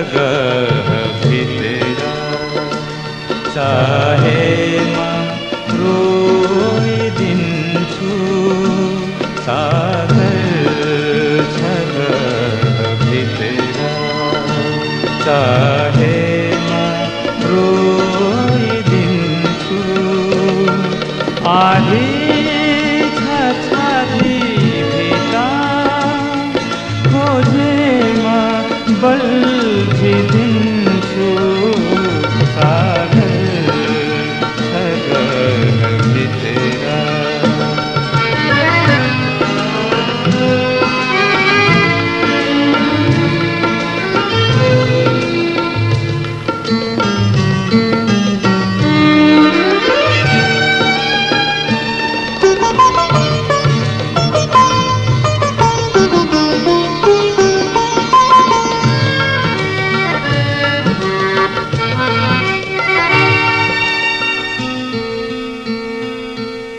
छगह भित्र चाहेमा रोइदिन्छु सागर छगह भित्र चाहेमा रोइदिन्छु आधी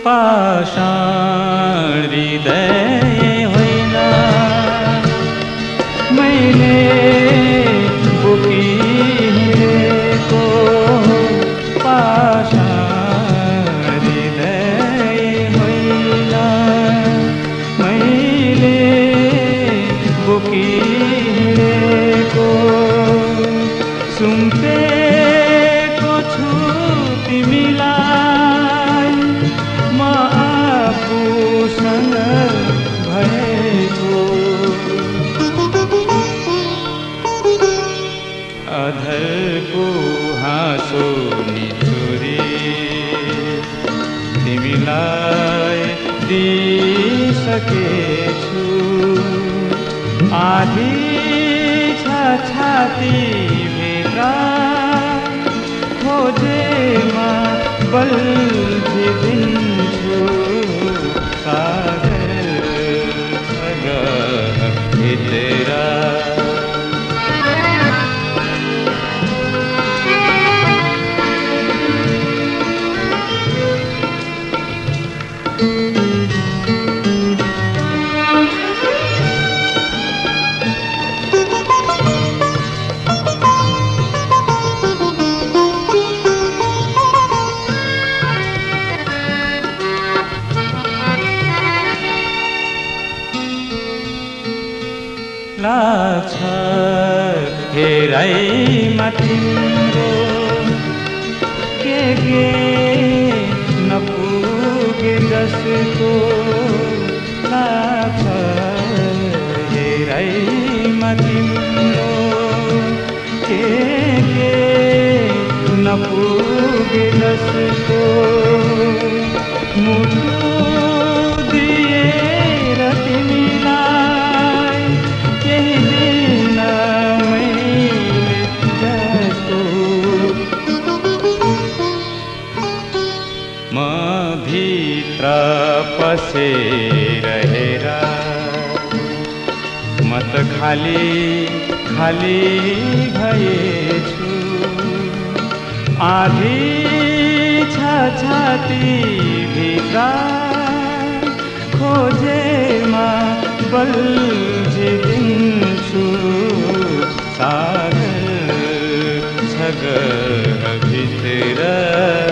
पाषाण हृदय होइन। मैले बोकी हिँडेको पाषाण हृदय होइन। मैले बोकी हिँडेको सुम्पेको छु तिमीलाई। हाँसो निचुरी तिमीलाई दिइसकेछु आधी छ छाती भित्र खोजेमा बल्झिदिन्छु लाग्छ। हेराइमा तिम्रो के के नपुगे जसको लाग्छ। हेराइमा तिम्रो के के नपुगे जसको मुटु म भित्र पसेर हेर म त खाली खाली भएछु आधी छाती भित्र खोजेमा बल्झिदिन्छु सागर छगह भित्र